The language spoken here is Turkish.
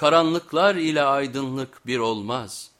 karanlıklar ile aydınlık bir olmaz.''